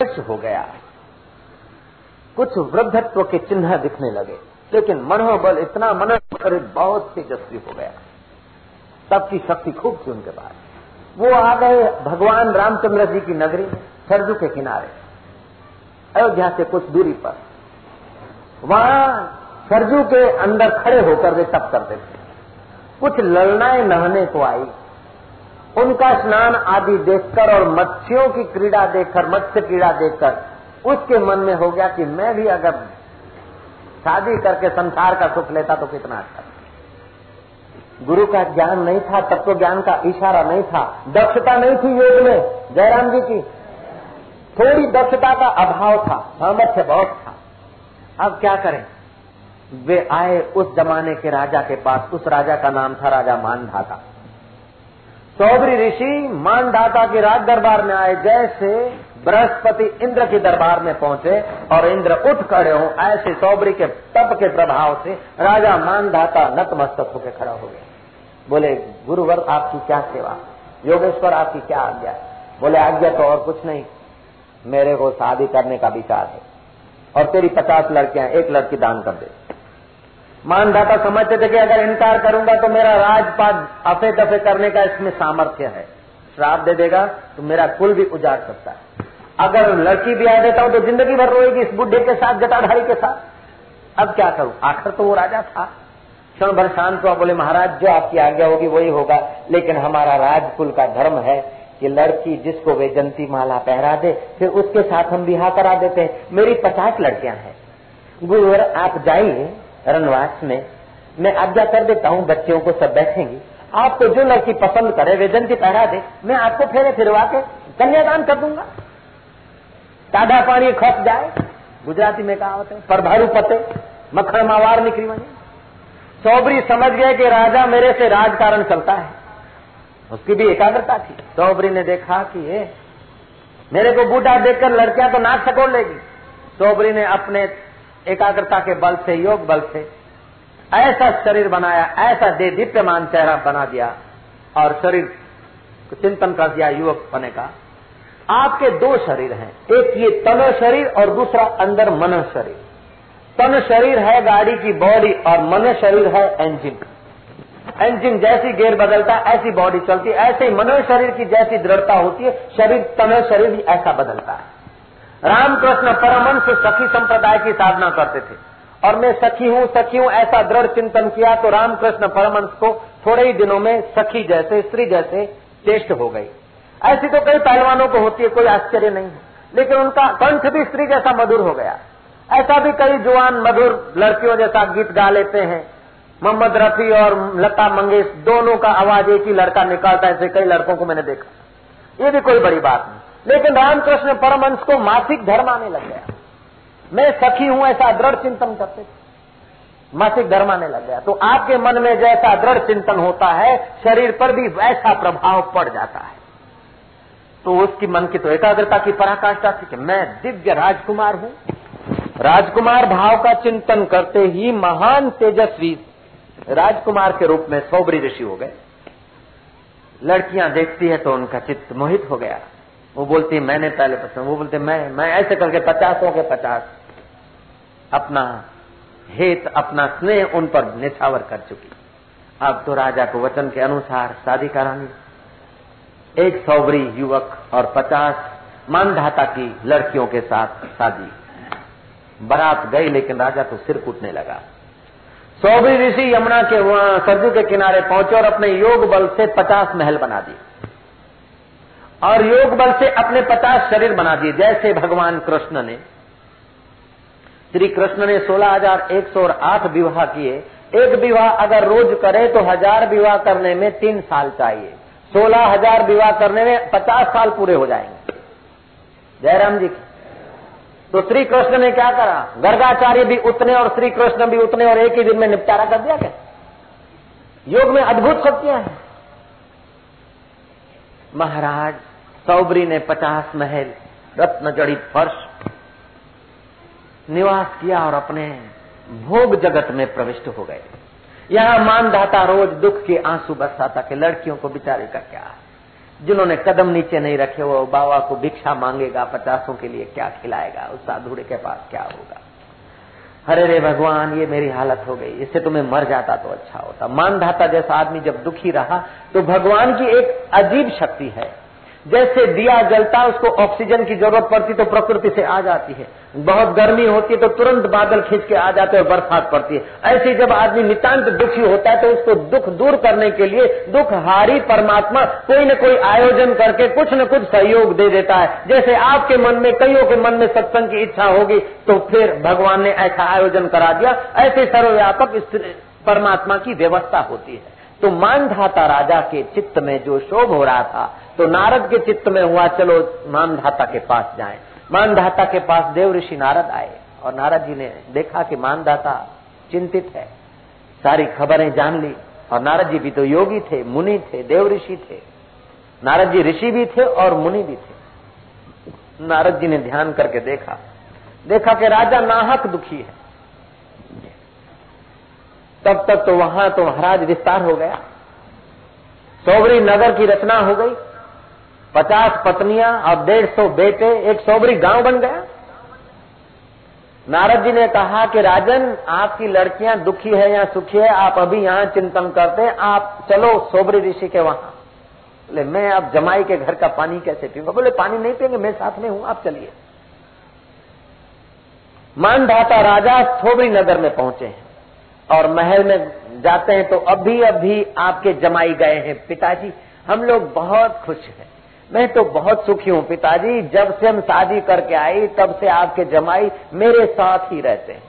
हो गया। कुछ वृद्धत्व के चिन्ह दिखने लगे, लेकिन मनोबल इतना मनोबल बहुत तेजस्वी हो गया। तब की शक्ति खूब थी उनके पास। वो आ गए भगवान रामचंद्र जी की नगरी, सरजू के किनारे, अयोध्या से कुछ दूरी पर। वहाँ सरजू के अंदर खड़े होकर वे तप करते थे। कुछ ललनाएँ नहाने को आई। उनका स्नान आदि देखकर और मत्स्यों की क्रीड़ा देखकर, मत्स्य क्रीड़ा देखकर, उसके मन में हो गया कि मैं भी अगर शादी करके संसार का सुख लेता तो कितना अच्छा। गुरु का ज्ञान नहीं था तब तो ज्ञान का इशारा नहीं था, दक्षता नहीं थी योग में, जयराम जी की। थोड़ी दक्षता का अभाव था, सामर्थ्य बहुत था। अब क्या करें? वे आए उस जमाने के राजा के पास, उस राजा का नाम था राजा मानधाता। चौधरी ऋषि मानधाता के राज दरबार में आए, जैसे बृहस्पति इंद्र के दरबार में पहुँचे और इंद्र उठ खड़े हो, ऐसे सौबरी के तप के प्रभाव से राजा मानधाता नतमस्तक होकर खड़ा हो गया बोले, गुरुवर, आपकी क्या सेवा? योगेश्वर, आपकी क्या आज्ञा? बोले, आज्ञा तो और कुछ नहीं। मेरे को शादी करने का विचार है और तेरी पचास लड़कियाँ एक लड़की दान कर दे। मानदाता समझते थे कि अगर इनकार करूँगा तो मेरा राजपाट अफे दफे करने का इसमें सामर्थ्य है। श्राप दे देगा तो मेरा कुल भी उजाड़ सकता है। अगर लड़की ब्याह देता हूँ तो ज़िंदगी भर रोएगी इस बुढ़े के साथ, जटाधारी के साथ। अब क्या करूँ? आखिर तो वो राजा था। क्षण भर शांत हुआ, बोले, महाराज, जो आपकी आज्ञा होगी वही होगा, लेकिन हमारा राजकुल का धर्म है कि लड़की जिसको वे जंती माला पहरा दे, फिर उसके साथ हम बिहा करा देते हैं। मेरी पचास लड़कियाँ हैं। गुरुवर, आप जाइए। रनवास में, मैं आज्ञा कर देता हूँ बच्चियों को सब बैठेंगी। आपको जो लड़की पसंद करे वेदन की पहरा दे, मैं आपको फेरे फिरवा के कन्यादान कर दूँगा। टाढ़ा पानी खस जाए, गुजराती में कहा होते पर भारू पते, मक्खन मावार निकली वही। सौबरी समझ गए कि राजा मेरे से राजकारण चलता है। उसकी भी एकाग्रता थी। सौबरी ने देखा कि ये मेरे को बूढ़ा देखकर लड़कियाँ तो नाच सकोड़ लेगी। सौबरी ने अपने एकाग्रता के बल से, योग बल से। ऐसा शरीर बनाया, ऐसा दे, दीप्यमान चेहरा बना दिया और शरीर को चिंतन कर दिया युवक बने का। आपके दो शरीर हैं, एक ये तन शरीर और दूसरा अंदर मन शरीर। तन शरीर है गाड़ी की बॉडी और मन शरीर है इंजिन इंजिन जैसी गेयर बदलता, ऐसी बॉडी चलती, ऐसे ही मनो शरीर की जैसी दृढ़ता होती है, शरीर, तन शरीर भी ऐसा बदलता है। रामकृष्ण परमंश सखी संप्रदाय की साधना करते थे। और मैं सखी हूँ सखी हूँ, ऐसा दृढ़ चिंतन किया तो रामकृष्ण परमंश को थोड़े ही दिनों में सखी जैसे, स्त्री जैसे चेष्ट हो गई। ऐसी तो कई पहलवानों को होती है, कोई आश्चर्य नहीं है। लेकिन उनका कंठ भी स्त्री जैसा मधुर हो गया। ऐसा भी कई जुआन मधुर लड़कियों जैसा गीत गा लेते हैं। मोहम्मद रफी और लता मंगेश, दोनों का आवाज़ एक ही लड़का निकालता है, ऐसे कई लड़कों को मैंने देखा। ये भी कोई बड़ी बात नहीं। लेकिन रामकृष्ण परमंश को मासिक धर्म आने लग गया। मैं सखी हूँ, ऐसा दृढ़ चिंतन करते थे। मासिक धर्म आने लग गया। तो आपके मन में जैसा दृढ़ चिंतन होता है, शरीर पर भी वैसा प्रभाव पड़ जाता है। तो उसकी मन की तो एकाग्रता की पराकाष्ठा थी कि मैं दिव्य राजकुमार हूँ। राजकुमार भाव का चिंतन करते ही महान तेजस्वी राजकुमार के रूप में सौबरी ऋषि हो गए। लड़कियाँ देखती है तो उनका चित्त मोहित हो गया। वो बोलती मैंने पहले पसंद वो बोलते मैं मैं ऐसे करके पचासों के पचास अपना हेत, अपना स्नेह उन पर निछावर कर चुकी। अब तो राजा को वचन के अनुसार शादी करानी। एक सौबरी युवक और पचास मानधाता की लड़कियों के साथ शादी। बारात गई, लेकिन राजा तो सिर कूटने लगा। सौबरी ऋषि यमुना के वहाँ सरजू के किनारे पहुँचे और अपने योग बल से पचास महल बना दिए। और योग बल से अपने पचास शरीर बना दिए। जैसे भगवान कृष्ण ने, श्री कृष्ण ने सोलह हज़ार एक सौ आठ विवाह किए। एक विवाह अगर रोज करे तो हज़ार विवाह करने में तीन साल चाहिए। सोलह हज़ार विवाह करने में पचास साल पूरे हो जाएँगे। जयराम जी तो श्री कृष्ण ने क्या करा? गर्गाचार्य भी उतने और श्री कृष्ण भी उतने और एक ही दिन में निपटारा कर दिया क्या? योग में अद्भुत शक्तियाँ हैं। महाराज सौबरी ने पचास महल रत्न जड़ित फर्श, निवास किया और अपने भोग जगत में प्रविष्ट हो गए। यहाँ मानदाता रोज दुख के आँसू बरसाता के लड़कियों को बिचारे का क्या? जिन्होंने कदम नीचे नहीं रखे, वो बाबा को भिक्षा मांगेगा, पचासों के लिए क्या खिलाएगा, उस साधुड़े के पास क्या होगा? हरे रे भगवान, ये मेरी हालत हो गई। इससे तुम्हें मर जाता तो अच्छा होता। मानधाता जैसा आदमी जब दुखी रहा तो भगवान की एक अजीब शक्ति है। जैसे दिया जलता है उसको ऑक्सीजन की ज़रूरत पड़ती तो प्रकृति से आ जाती है। बहुत गर्मी होती है तो तुरंत बादल खींच के आ जाते हैं और बरसात पड़ती है। ऐसे जब आदमी नितांत दुखी होता है तो उसको दुख दूर करने के लिए दुख हारी परमात्मा कोई न कोई आयोजन करके कुछ न कुछ सहयोग दे देता है। जैसे आपके मन में, कईयों के मन में सत्संग की इच्छा होगी तो फिर भगवान ने ऐसा आयोजन करा दिया। ऐसे सर्वव्यापक परमात्मा की व्यवस्था होती है। तो मानधाता राजा के चित्त में जो शोभ हो रहा था तो नारद के चित्त में हुआ, चलो मानधाता के पास जाएँ। मानधाता के पास देव ऋषि नारद आए और नारद जी ने देखा कि मानधाता चिंतित है। सारी खबरें जान ली और नारद जी भी तो योगी थे, मुनि थे, देव ऋषि थे। नारद जी ऋषि भी थे और मुनि भी थे। नारद जी ने ध्यान करके देखा। देखा कि राजा नाहक दुखी है। तब तक तो वहाँ तो महाराज विस्तार हो गया। सोबरी नगर की रचना हो गई। पचास पत्नियाँ और डेढ़ सौ बेटे, एक सोबरी गाँव बन गया। नारद जी ने कहा कि, राजन, आपकी लड़कियाँ दुखी है या सुखी है, आप अभी यहाँ चिंतन करते हैं, आप चलो सोबरी ऋषि के वहाँ। बोले, मैं अब जमाई के घर का पानी कैसे पीऊँगा? बोले, पानी नहीं पियेंगे, मैं साथ में हूँ, आप चलिए। मानधाता राजा सोबरी नगर में पहुँचे हैं और महल में जाते हैं तो अभी अभी आपके जमाई गए हैं, पिताजी। हम लोग बहुत खुश हैं। मैं तो बहुत सुखी हूँ, पिताजी। जब से हम शादी करके आई, तब से आपके जमाई मेरे साथ ही रहते हैं।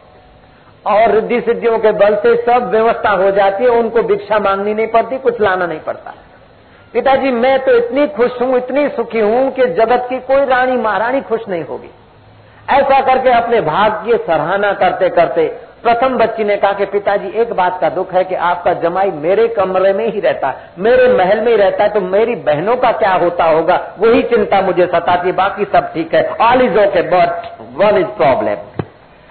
और रिद्धि सिद्धियों के बल से सब व्यवस्था हो जाती है, उनको भिक्षा मांगनी नहीं पड़ती, कुछ लाना नहीं पड़ता। पिताजी, मैं तो इतनी खुश हूँ, इतनी सुखी हूँ कि जगत की कोई रानी महारानी खुश नहीं होगी। ऐसा करके अपने भाग्य सराहना करते करते प्रथम बच्ची ने कहा कि पिताजी, एक बात का दुख है कि आपका जमाई मेरे कमरे में ही रहता है मेरे महल में ही रहता है तो मेरी बहनों का क्या होता होगा? वही चिंता मुझे सताती, बाकी सब ठीक है। All is okay but one is problem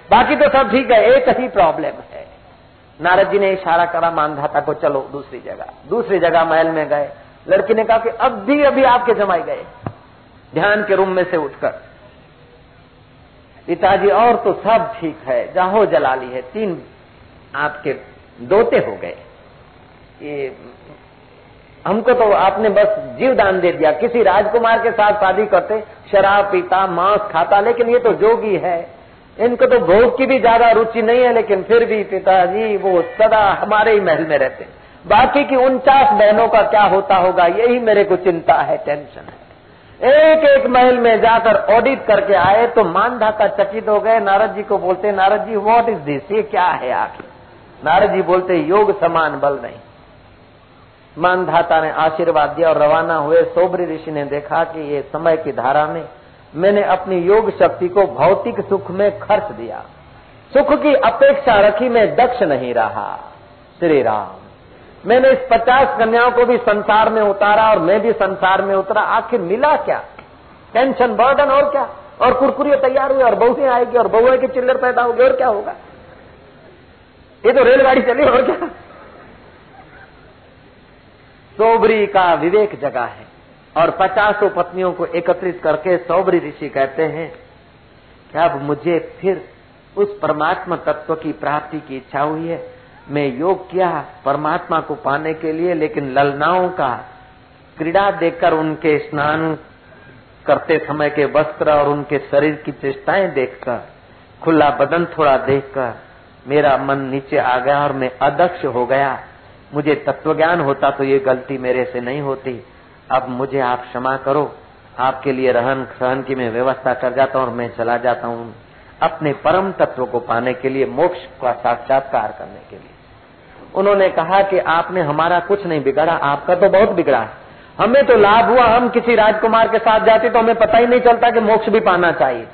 बाकी तो सब ठीक है, एक ही प्रॉब्लम है। नारद जी ने इशारा करा, मानधाता को, चलो, दूसरी जगह। दूसरी जगह महल में गए। लड़की ने कहा कि अब भी, अभी आपके जमाई गए। ध्यान के रूम में से उठकर पिताजी, और तो सब ठीक है। जाहो जलाली है। तीन आपके दोते हो गए। ये हमको तो आपने बस जीव दान दे दिया। किसी राजकुमार के साथ शादी करते, शराब पीता, मांस खाता, लेकिन ये तो जोगी है। इनको तो भोग की भी ज़्यादा रुचि नहीं है, लेकिन फिर भी पिताजी, वो सदा हमारे ही महल में रहते बाकी की उनचास बहनों का क्या होता होगा, यही मेरे को चिंता है, टेंशन है। एक एक महल में जाकर ऑडिट करके आए तो मानधाता चकित हो गए। नारद जी को बोलते, Narad ji what is this ये क्या है आखिर? नारद जी बोलते, योग समान बल नहीं। मानधाता ने आशीर्वाद दिया और रवाना हुए सोबरी ऋषि ने देखा कि ये समय की धारा में मैंने अपनी योग शक्ति को भौतिक सुख में खर्च दिया। सुख की अपेक्षा रखी मैं दक्ष नहीं रहा। श्री राम। मैंने इस पचास कन्याओं को भी संसार में उतारा और मैं भी संसार में उतरा। आखिर मिला क्या? टेंशन बर्डन और क्या? और कुरकुरी तैयार हुई और बहुएँ आएगी और बहुए के चिल्लर पैदा होगी और क्या होगा? ये तो रेलगाड़ी चली और क्या? सोबरी का विवेक जगह है और पचासों पत्नियों को एकत्रित करके सौबरी ऋषि कहते हैं कि अब मुझे फिर उस परमात्मा तत्व की प्राप्ति की इच्छा हुई है? में योग किया परमात्मा को पाने के लिए, लेकिन ललनाओं का क्रीड़ा देखकर उनके स्नान करते समय के वस्त्र और उनके शरीर की चेष्टाएँ देखकर, खुला बदन थोड़ा देखकर, मेरा मन नीचे आ गया और मैं अदक्ष हो गया। मुझे तत्व ज्ञान होता तो ये गलती मेरे से नहीं होती। अब मुझे आप क्षमा करो। आपके लिए रहन सहन की मैं व्यवस्था कर जाता हूँ और मैं चला जाता हूँ। अपने परम तत्व को पाने के लिए, मोक्ष का साक्षात्कार करने के लिए। उन्होंने कहा कि आपने हमारा कुछ नहीं बिगाड़ा, आपका तो बहुत बिगड़ा है। हमें तो लाभ हुआ, हम किसी राजकुमार के साथ जाते तो हमें पता ही नहीं चलता कि मोक्ष भी पाना चाहिए।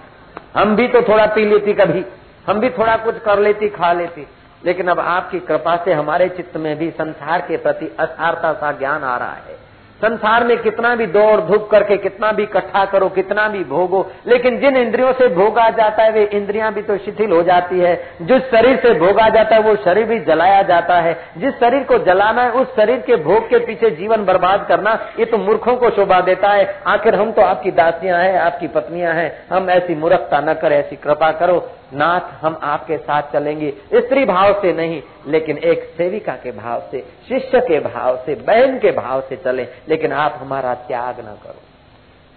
हम भी तो थोड़ा पी लेती कभी, हम भी थोड़ा कुछ कर लेती, खा लेती। लेकिन अब आपकी कृपा से हमारे चित्त में भी संसार के प्रति असारता सा ज्ञान आ रहा है। संसार में कितना भी दौड़ धूप करके, कितना भी इकट्ठा करो, कितना भी भोगो, लेकिन जिन इंद्रियों से भोगा जाता है, वे इंद्रियाँ भी तो शिथिल हो जाती है। जिस शरीर से भोगा जाता है, वो शरीर भी जलाया जाता है। जिस शरीर को जलाना है, उस शरीर के भोग के पीछे जीवन बर्बाद करना, ये तो मूर्खों को शोभा देता है। आखिर हम तो आपकी दासियाँ हैं, आपकी पत्नियाँ हैं। हम ऐसी मूर्खता न करें, ऐसी कृपा करो। नाथ, हम आपके साथ चलेंगे। स्त्री भाव से नहीं, लेकिन एक सेविका के भाव से, शिष्य के भाव से, बहन के भाव से चले, लेकिन आप हमारा त्याग न करो।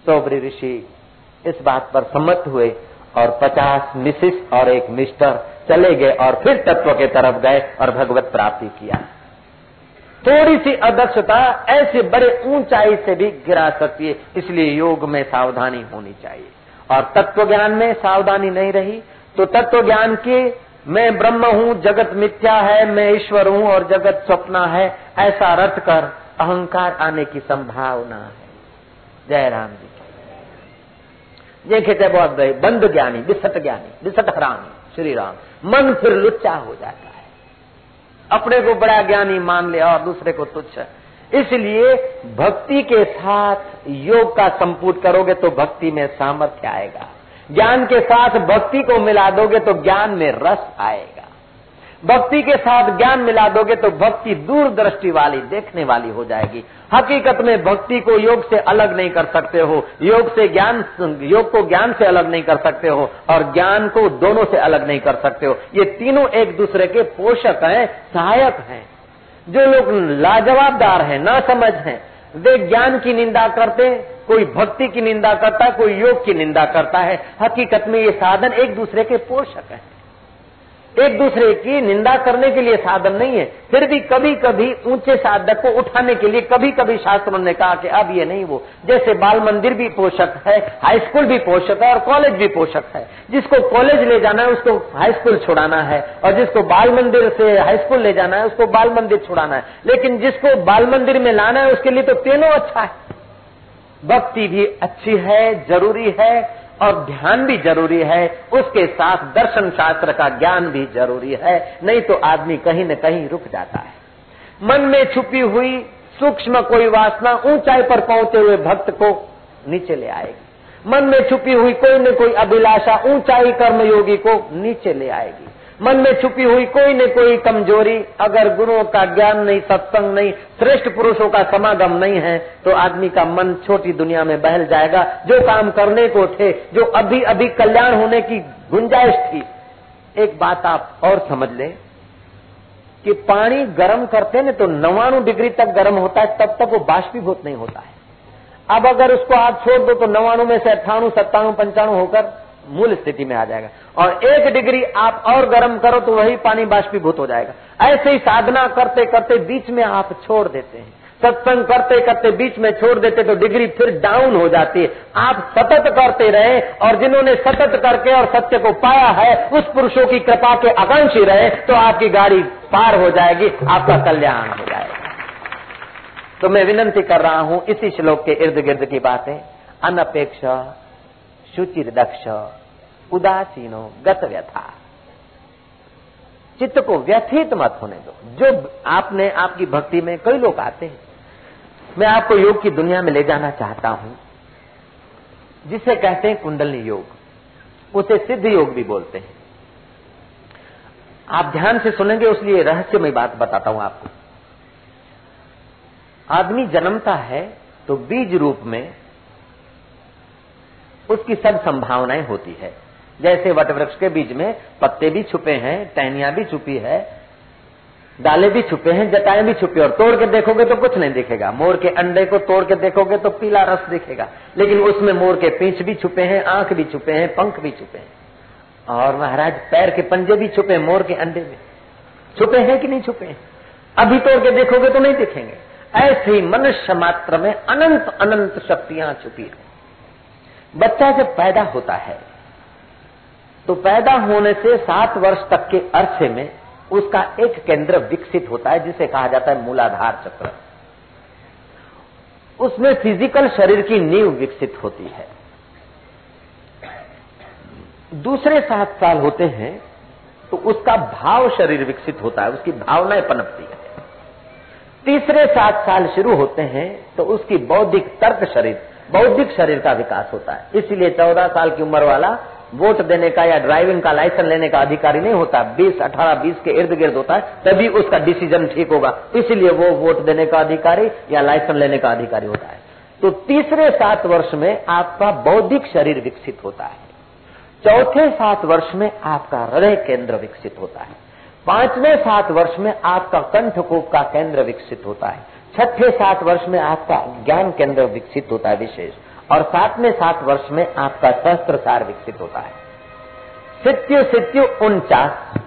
सोबरी ऋषि, इस बात पर सम्मत हुए और पचास मिसिस और एक मिस्टर चले गए और फिर तत्व के तरफ़ गए और भगवत प्राप्ति किया। थोड़ी सी अदक्षता ऐसे बड़े ऊंचाई से भी गिरा सकती है, इसलिए योग में सावधानी होनी चाहिए। और तत्व ज्ञान में सावधानी नहीं रही तो तत्व ज्ञान की मैं ब्रह्म हूँ, जगत मिथ्या है, मैं ईश्वर हूँ और जगत स्वप्न है, ऐसा रट कर अहंकार आने की संभावना है। जय राम जी। ये कहते बहुत भाई बंद ज्ञानी विसट ज्ञानी विसट हरामी श्री राम मन फिर लुच्चा हो जाता है। अपने को बड़ा ज्ञानी मान ले और दूसरे को तुच्छ। इसलिए भक्ति के साथ योग का संपुट करोगे तो भक्ति में सामर्थ्य आएगा। ज्ञान के साथ भक्ति को मिला दोगे तो ज्ञान में रस आएगा। भक्ति के साथ ज्ञान मिला दोगे तो भक्ति दूरदृष्टि वाली, देखने वाली हो जाएगी। हकीकत में भक्ति को योग से अलग नहीं कर सकते हो। योग से ज्ञान, योग को ज्ञान से अलग नहीं कर सकते हो और ज्ञान को दोनों से अलग नहीं कर सकते हो। ये तीनों एक दूसरे के पोषक हैं, सहायक हैं। जो लोग लाजवाबदार हैं ना समझ हैं वे ज्ञान की निंदा करते कोई भक्ति की निंदा करता है, कोई योग की निंदा करता है। हकीकत में ये साधन एक दूसरे के पोषक है। एक दूसरे की निंदा करने के लिए साधन नहीं है। फिर भी कभी कभी ऊँचे साधक को उठाने के लिए कभी कभी शास्त्रों ने कहा कि अब ये नहीं वो। जैसे बाल मंदिर भी पोषक है हाई स्कूल भी पोषक है और कॉलेज भी पोषक है। जिसको कॉलेज ले जाना है, उसको हाई स्कूल छुड़ाना है और जिसको बाल मंदिर से हाई स्कूल ले जाना है, उसको बाल मंदिर छुड़ाना है। लेकिन जिसको बाल मंदिर में लाना है, उसके लिए तो तीनों अच्छा है। भक्ति भी अच्छी है, ज़रूरी है। और ध्यान भी ज़रूरी है, उसके साथ दर्शन शास्त्र का ज्ञान भी ज़रूरी है, नहीं तो आदमी कहीं न कहीं रुक जाता है। मन में छुपी हुई सूक्ष्म कोई वासना ऊंचाई पर पहुँचे हुए भक्त को नीचे ले आएगी। मन में छुपी हुई कोई न कोई अभिलाषा ऊंचाई कर्मयोगी को नीचे ले आएगी। मन में छुपी हुई कोई न कोई कमज़ोरी। अगर गुरुओं का ज्ञान नहीं, सत्संग नहीं, श्रेष्ठ पुरुषों का समागम नहीं है तो आदमी का मन छोटी दुनिया में बहल जाएगा। जो काम करने को थे, जो अभी अभी कल्याण होने की गुंजाइश थी। एक बात आप और समझ लें कि पानी गर्म करते ना तो नवाणु डिग्री तक गर्म होता है, तब तक वो बाष्पीभूत नहीं होता है। अब अगर उसको आप छोड़ दो तो नवाणु में से अट्ठाणु सत्ताणु पंचाणु होकर मूल स्थिति में आ जाएगा। और एक डिग्री आप और गर्म करो तो वही पानी बाष्पीभूत हो जाएगा। ऐसे ही साधना करते करते बीच में आप छोड़ देते हैं। सत्संग करते करते बीच में छोड़ देते तो डिग्री फिर डाउन हो जाती है। आप सतत करते रहे और जिन्होंने सतत करके और सत्य को पाया है, उस पुरुषों की कृपा के आकांक्षी रहे तो आपकी गाड़ी पार हो जाएगी, आपका कल्याण हो जाएगा। तो मैं विनंती कर रहा हूँ, इसी श्लोक के इर्द गिर्द की बातें। अनपेक्ष शुचिर दक्ष उदासीनो गत व्यथा चित्त को व्यथित मत होने दो। जो आपने आपकी भक्ति में कई लोग आते हैं, मैं आपको योग की दुनिया में ले जाना चाहता हूँ। जिसे कहते हैं कुंडलनी योग, उसे सिद्ध योग भी बोलते हैं। आप ध्यान से सुनेंगे, उसलिए रहस्यमय बात बताता हूँ आपको। आदमी जन्मता है तो बीज रूप में उसकी सब संभावनाएँ होती है। जैसे वटवृक्ष के बीज में पत्ते भी छुपे हैं, टहनिया भी छुपी है, डाले भी छुपे हैं, जटाएँ भी छुपी और तोड़ के देखोगे तो कुछ नहीं दिखेगा। मोर के अंडे को तोड़ के देखोगे तो पीला रस दिखेगा। लेकिन उसमें मोर के पीछ भी छुपे हैं, आँख भी छुपे हैं, पंख भी छुपे हैं। और महाराज, पैर के पंजे भी छुपे मोर के अंडे में छुपे हैं कि नहीं छुपे हैं? अभी तोड़ के देखोगे तो नहीं दिखेंगे। ऐसे ही मनुष्य मात्र में अनंत अनंत शक्तियाँ छुपी है। बच्चा जब पैदा होता है तो पैदा होने से सात वर्ष तक के अरसे में उसका एक केंद्र विकसित होता है, जिसे कहा जाता है मूलाधार चक्र। उसमें फ़िज़िकल शरीर की नींव विकसित होती है। दूसरे सात साल होते हैं तो उसका भाव शरीर विकसित होता है, उसकी भावनाएँ पनपती है। तीसरे सात साल शुरू होते हैं तो उसकी बौद्धिक तर्क शरीर, बौद्धिक शरीर का विकास होता है। इसलिए चौदह साल की उम्र वाला वोट देने का या ड्राइविंग का लाइसेंस लेने का अधिकारी नहीं होता। बीस, अठारह, बीस के इर्द गिर्द होता है, तभी उसका डिसीज़न ठीक होगा। इसलिए वो वोट देने का अधिकारी या लाइसेंस लेने का अधिकारी होता है। तो तीसरे सात वर्ष में आपका बौद्धिक शरीर विकसित होता है। चौथे सात वर्ष में आपका हृदय केंद्र विकसित होता है। पाँचवें सात वर्ष में आपका कंठकूप का केंद्र विकसित होता है। छठे सात वर्ष में आपका ज्ञान केंद्र विकसित होता है विशेष। और सातवें सात वर्ष में आपका सहस्त्र सार विकसित होता है। सित्यु सित्यु उनचास।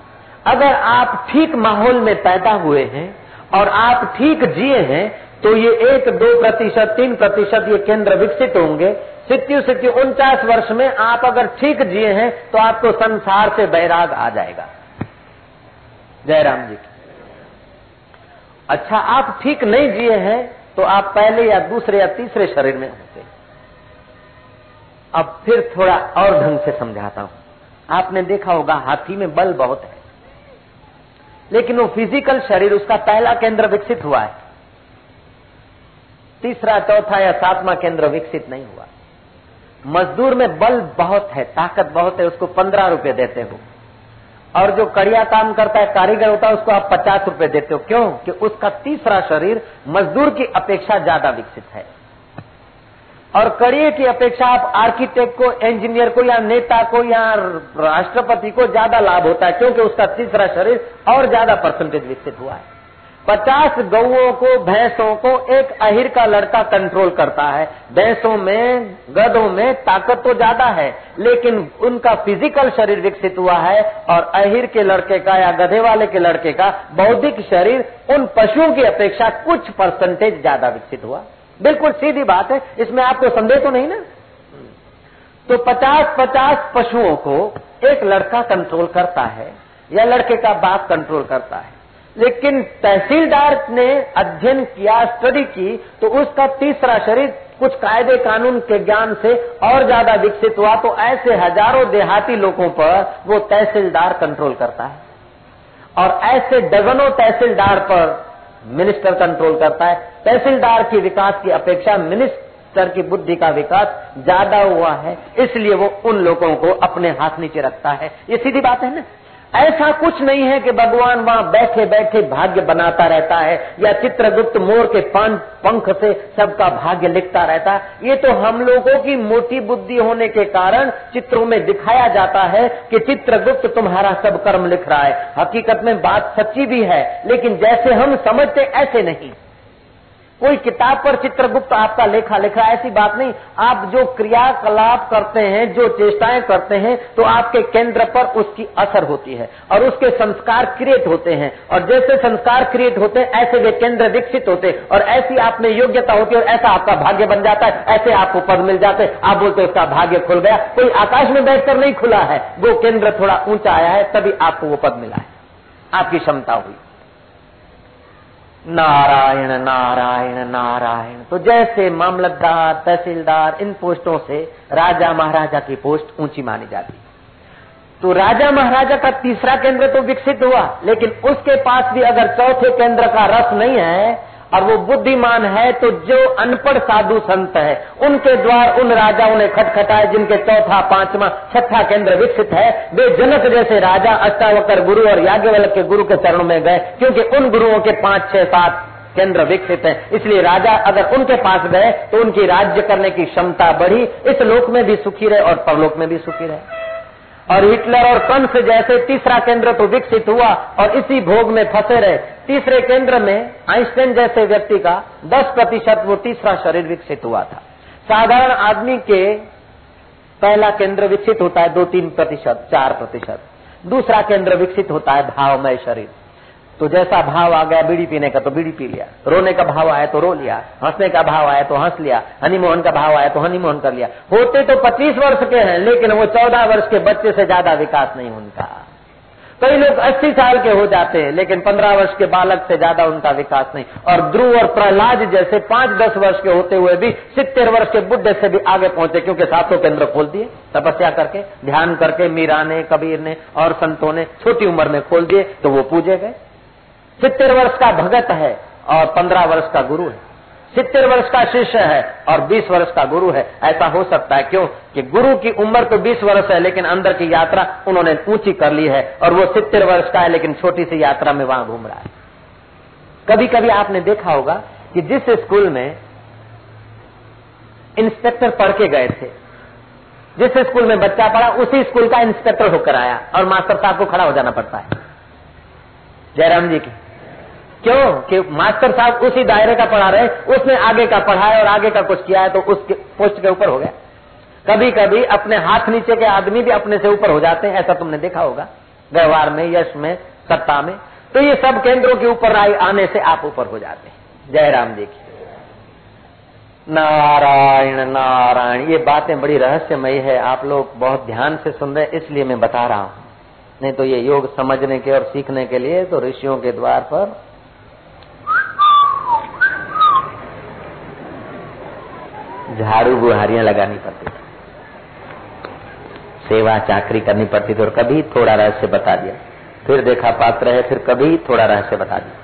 अगर आप ठीक माहौल में पैदा हुए हैं और आप ठीक जिए हैं तो ये एक, दो प्रतिशत, तीन प्रतिशत ये केंद्र विकसित होंगे। सित्यु सित्यु उनचास वर्ष में आप अगर ठीक जिए हैं तो आपको संसार से बैराग आ जाएगा। जयराम जी। अच्छा आप ठीक नहीं जिए हैं तो आप पहले या दूसरे या तीसरे शरीर में होते अब फिर थोड़ा और ढंग से समझाता हूँ। आपने देखा होगा, हाथी में बल बहुत है। लेकिन वो फ़िज़िकल शरीर, उसका पहला केंद्र विकसित हुआ है। तीसरा, चौथा या सातवां केंद्र विकसित नहीं हुआ। मजदूर में बल बहुत है, ताकत बहुत है, उसको पंद्रह रुपए देते हो। और जो कड़िया काम करता है, कारीगर होता है, उसको आप पचास रुपए देते हो। क्यों? कि उसका तीसरा शरीर मजदूर की अपेक्षा ज़्यादा विकसित है। और कड़िए की अपेक्षा आप आर्किटेक्ट को इंजीनियर को, या नेता को, या राष्ट्रपति को ज़्यादा लाभ होता है, क्योंकि उसका तीसरा शरीर और ज़्यादा परसेंटेज विकसित हुआ है। पचास गौओं को, भैंसों को एक अहिर का लड़का कंट्रोल करता है। भैंसों में, गधों में ताकत तो ज़्यादा है, लेकिन उनका फ़िज़िकल शरीर विकसित हुआ है और अहिर के लड़के का या गधे वाले के लड़के का बौद्धिक शरीर, उन पशुओं की अपेक्षा कुछ परसेंटेज ज़्यादा विकसित हुआ। बिल्कुल सीधी बात है, इसमें आपको संदेह तो नहीं ना? तो पचास पचास पशुओं को एक लड़का कंट्रोल करता है, या लड़के का बाप कंट्रोल करता है। लेकिन तहसीलदार ने अध्ययन किया स्टडी की तो उसका तीसरा शरीर कुछ कायदे कानून के ज्ञान से और ज़्यादा विकसित हुआ तो ऐसे हज़ारों देहाती लोगों पर वो तहसीलदार कंट्रोल करता है। और ऐसे डजनों तहसीलदार पर मिनिस्टर कंट्रोल करता है। तहसीलदार की विकास की अपेक्षा, मिनिस्टर की बुद्धि का विकास ज़्यादा हुआ है, इसलिए वो उन लोगों को अपने हाथ नीचे रखता है। ये सीधी बात है ना? ऐसा कुछ नहीं है कि भगवान वहाँ बैठे बैठे भाग्य बनाता रहता है, या चित्रगुप्त मोर के पान पंख से सबका भाग्य लिखता रहता है। ये तो हम लोगों की मोटी बुद्धि होने के कारण चित्रों में दिखाया जाता है कि चित्रगुप्त तुम्हारा सब कर्म लिख रहा है। हकीकत में बात सच्ची भी है, लेकिन जैसे हम समझते, ऐसे नहीं। कोई किताब पर चित्रगुप्त आपका लेखा लिखा, ऐसी बात नहीं। आप जो क्रियाकलाप करते हैं, जो चेष्टाएँ करते हैं तो आपके केंद्र पर उसकी असर होती है और उसके संस्कार क्रिएट होते हैं। और जैसे संस्कार क्रिएट होते हैं, ऐसे वे केंद्र विकसित होते और ऐसी आप में योग्यता होती है और ऐसा आपका भाग्य बन जाता है। ऐसे आपको पद मिल जाते आप बोलते उसका भाग्य खुल गया। कोई आकाश में बैठकर नहीं खुला है। वो केंद्र थोड़ा ऊँचा आया है, तभी आपको वो पद मिला है। आपकी क्षमता हुई। नारायण नारायण नारायण। तो जैसे मामलतदार, तहसीलदार, इन पोस्टों से राजा महाराजा की पोस्ट ऊँची मानी जाती। तो राजा महाराजा का तीसरा केंद्र तो विकसित हुआ, लेकिन उसके पास भी अगर चौथे केंद्र का रस नहीं है और वो बुद्धिमान है तो जो अनपढ़ साधु संत है, उनके द्वार उन राजाओं ने खटखटाए जिनके चौथा, पांचवा, छठा केंद्र विकसित है। वे जनक जैसे राजा, अष्टावकर गुरु और याज्ञवल्क के गुरु के चरणों में गए, क्योंकि उन गुरुओं के पाँच, छह, सात केंद्र विकसित है। इसलिए राजा अगर उनके पास गए तो उनकी राज्य करने की क्षमता बढ़ी, इस लोक में भी सुखी रहे और परलोक में भी सुखी रहे। और हिटलर और कंस जैसे तीसरा केंद्र तो विकसित हुआ और इसी भोग में फंसे रहे। तीसरे केंद्र में आइंस्टाइन जैसे व्यक्ति का 10 प्रतिशत वो तीसरा शरीर विकसित हुआ था। साधारण आदमी के पहला केंद्र विकसित होता है दो तीन प्रतिशत, चार प्रतिशत। दूसरा केंद्र विकसित होता है भावमय शरीर। तो जैसा भाव आ गया बीड़ी पीने का तो बीड़ी पी लिया। रोने का भाव आया तो रो लिया, हंसने का भाव आया तो हंस लिया, हनीमोहन का भाव आया तो हनीमोहन कर लिया। होते तो पच्चीस वर्ष के हैं, लेकिन वो चौदह वर्ष के बच्चे से ज़्यादा विकास नहीं उनका। कई लोग अस्सी साल के हो जाते हैं, लेकिन पंद्रह वर्ष के बालक से ज़्यादा उनका विकास नहीं। और ध्रुव और प्रहलाद जैसे पाँच दस वर्ष के होते हुए भी सितर वर्ष के बुढ़े से भी आगे पहुँचे, क्योंकि सातों केंद्र खोल दिए, तपस्या करके, ध्यान करके मीरा ने कबीर ने और संतों ने छोटी उम्र में खोल दिए तो वो पूजे गए। सितर वर्ष का भगत है और पंद्रह वर्ष का गुरु है। सितर वर्ष का शिष्य है और बीस वर्ष का गुरु है। ऐसा हो सकता है क्यों? कि गुरु की उम्र तो बीस वर्ष है, लेकिन अंदर की यात्रा उन्होंने ऊँची कर ली है और वो सितर वर्ष का है, लेकिन छोटी सी यात्रा में वहाँ घूम रहा है। कभी कभी आपने देखा होगा कि जिस स्कूल में इंस्पेक्टर पढ़ के गए थे, जिस स्कूल में बच्चा पढ़ा, उसी स्कूल का इंस्पेक्टर होकर आया और मास्टर साहब को खड़ा हो जाना पड़ता है। जयराम जी की। क्यों? कि मास्टर साहब उसी दायरे का पढ़ा रहे, उसने आगे का पढ़ाया और आगे का कुछ किया है तो उसके पोस्ट के ऊपर हो गया। कभी कभी अपने हाथ नीचे के आदमी भी अपने से ऊपर हो जाते हैं, ऐसा तुमने देखा होगा। व्यवहार में, यश में, सत्ता में। तो ये सब केंद्रों के ऊपर आने से आप ऊपर हो जाते हैं। जयराम जी की। नारायण नारायण, ये बातें बड़ी रहस्यमयी है, आप लोग बहुत ध्यान से सुन रहे इसलिए मैं बता रहा हूँ। नहीं तो ये योग समझने के और सीखने के लिए तो ऋषियों के द्वार पर झाड़ू बुहारियाँ लगानी पड़ती थी। सेवा चाकरी करनी पड़ती थी और कभी थोड़ा रहस्य बता दिया। फिर देखा पात्र है फिर कभी थोड़ा रहस्य बता दिया।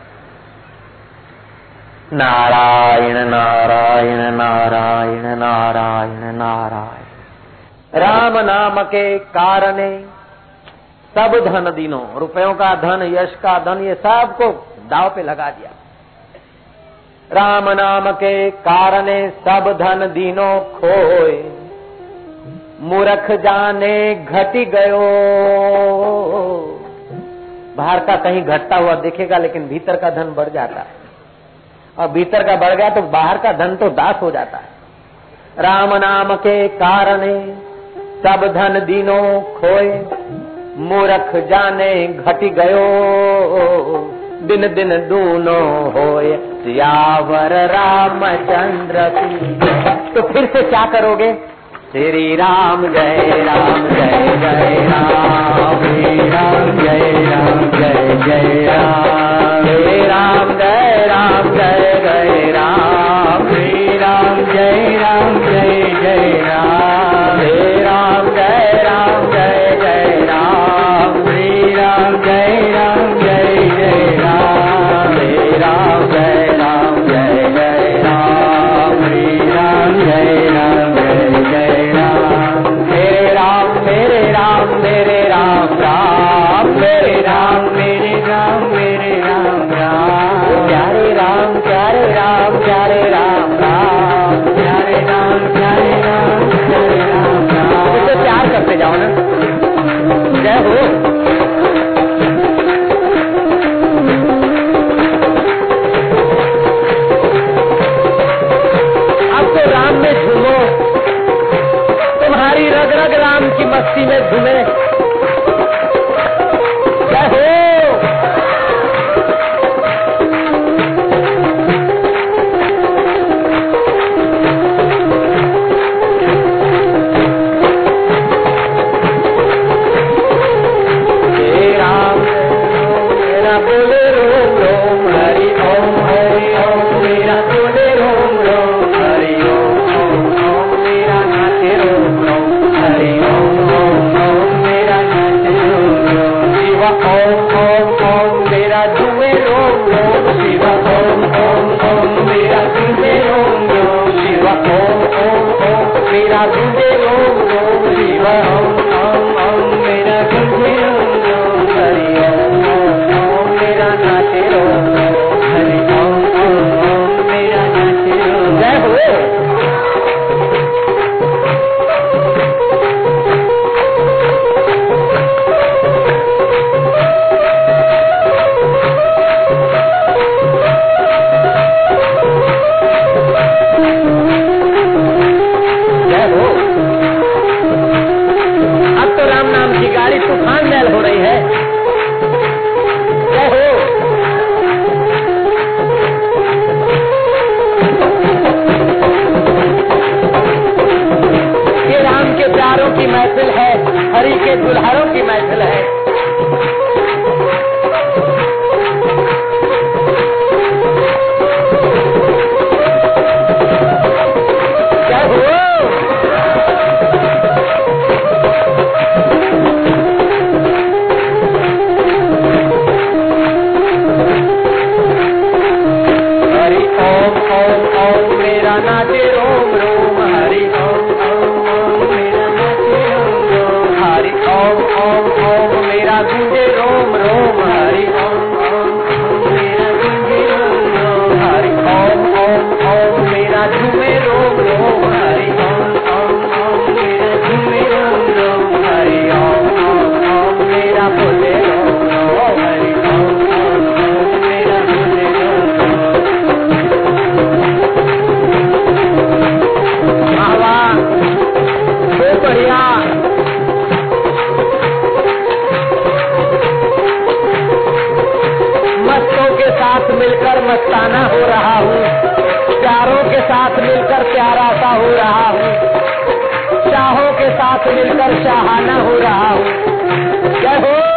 नारायण नारायण नारायण नारायण नारायण। राम नाम के कारणे सब धन दिनों, रुपयों का धन, यश का धन, ये सबको दाव पे लगा दिया। राम नाम के कारणे सब धन दिनों खोए, मूर्ख जाने घटी गयो। बाहर का कहीं घटता हुआ दिखेगा, लेकिन भीतर का धन बढ़ जाता। है और भीतर का बढ़ गया तो बाहर का धन तो दास हो जाता। है राम नाम के कारण सब धन दिनों खोए मूर्ख जाने घट गयो। दिन दिन दूनो होए, सियावर की। तो फिर से क्या करोगे? श्री राम जय राम, जय जय राम। श्री राम जय राम, जय जय राम। मेरे राम मेरे राम मेरे राम राम। प्यारे राम प्यारे राम प्यारे राम राम। प्यारे राम प्यारे राम प्यारे राम राम। इसे प्यार करते जाओ ना। जय हो। तो राम में झूमो। तुम्हारी रग रग राम की मस्ती में झूमे। हो रहा हूँ। प्यारों के साथ मिलकर प्यारा सा हो रहा हूँ। चाहों के साथ मिलकर चाहाना हो रहा हूँ। जय हो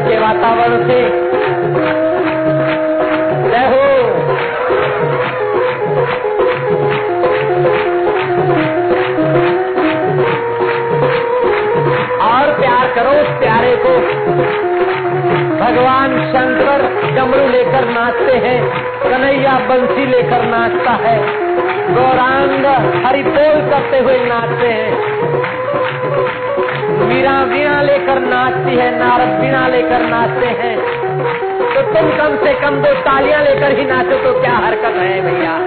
के वातावरण से डमरू लेकर नाचते हैं, कन्हैया बंसी लेकर नाचता है। गौरांग हरिपोल करते हुए नाचते हैं। मीरा वीणा लेकर नाचती है, नारद वीणा लेकर नाचते हैं। तो तुम कम से कम दो तालियाँ लेकर ही नाचो तो क्या हरकत है भैया?